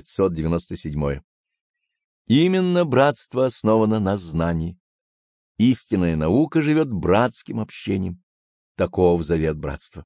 597. Именно братство основано на знании. Истинная наука живет братским общением. Таков завет братства.